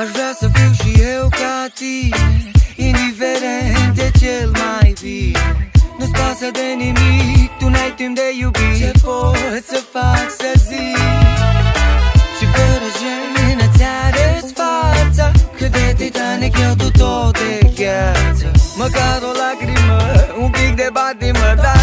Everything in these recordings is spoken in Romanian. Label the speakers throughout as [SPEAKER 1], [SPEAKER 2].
[SPEAKER 1] Aș vrea să fiu și eu ca tine Indiferent de cel mai bine. Nu-ți pasă de nimic, tu n-ai timp de iubit Ce pot să fac să zic? Și fără jenă ți-arăți fața Că de Titanic eu tu tot de gheață. Măcar o lacrimă, un pic de batimă, dar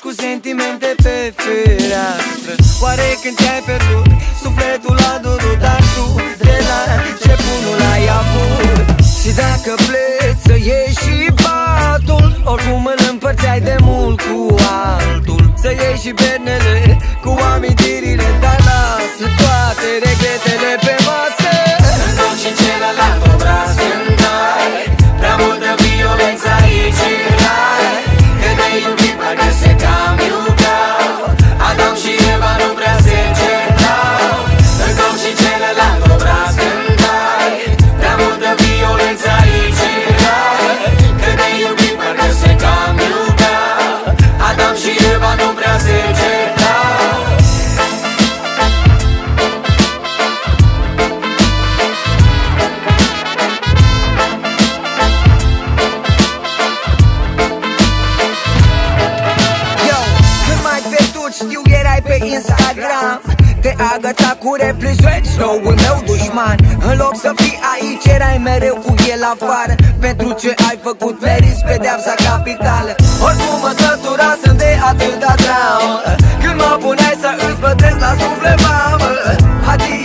[SPEAKER 1] Arunci cu sentimente pe fereastră. Oare când ți-ai pierdut Sufletul a durut Dar tu de la începutul ai avut? Și dacă pleci să ieși și patul Oricum îl împărțeai de mult cu altul. Să ieși și bernele cu amintirile Dar erai pe Instagram. Te agăța cu replici vechi, noul meu dușman. În loc să fii aici, erai mereu cu el afară. Pentru ce ai făcut meriți pedeapsa capitală? Oricum mă sătura, sunt de atâta traumă Când mă puneai să îți plătesc la suflet, mamă. Adi,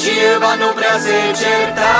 [SPEAKER 2] Hoje, mas no presente eterno.